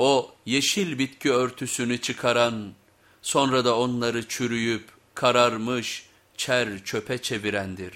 O yeşil bitki örtüsünü çıkaran, sonra da onları çürüyüp kararmış çer çöpe çevirendir.